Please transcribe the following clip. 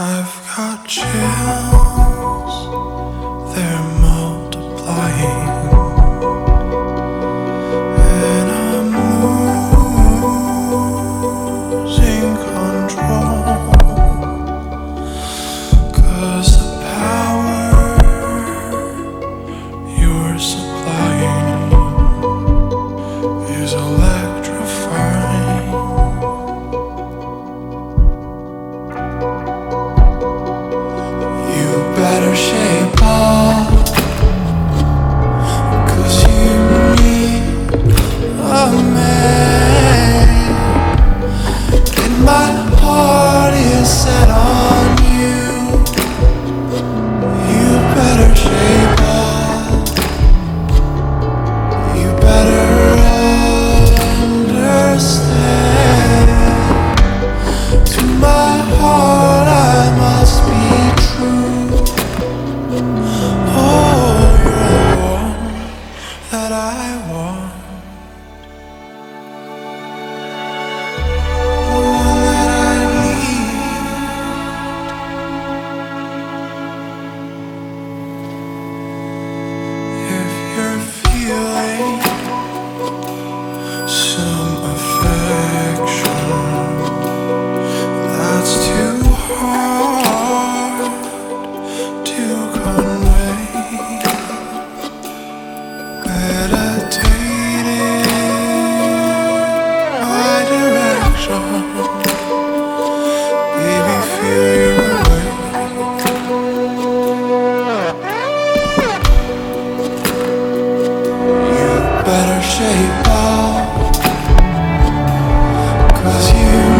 I've got chills. shame. Baby, feel your way. You better shape up. Cause you